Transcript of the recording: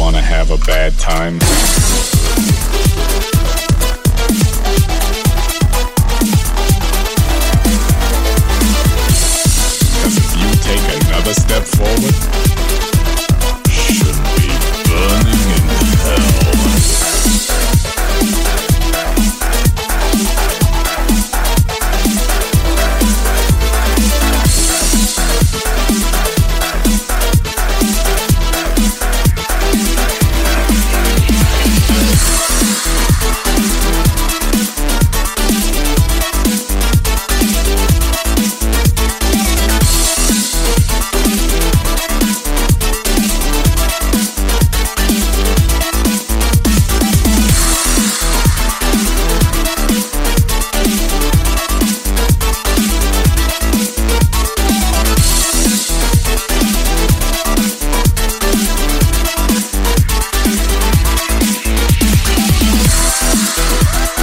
wanna have a bad time? Cause if you take another step forward, Bye.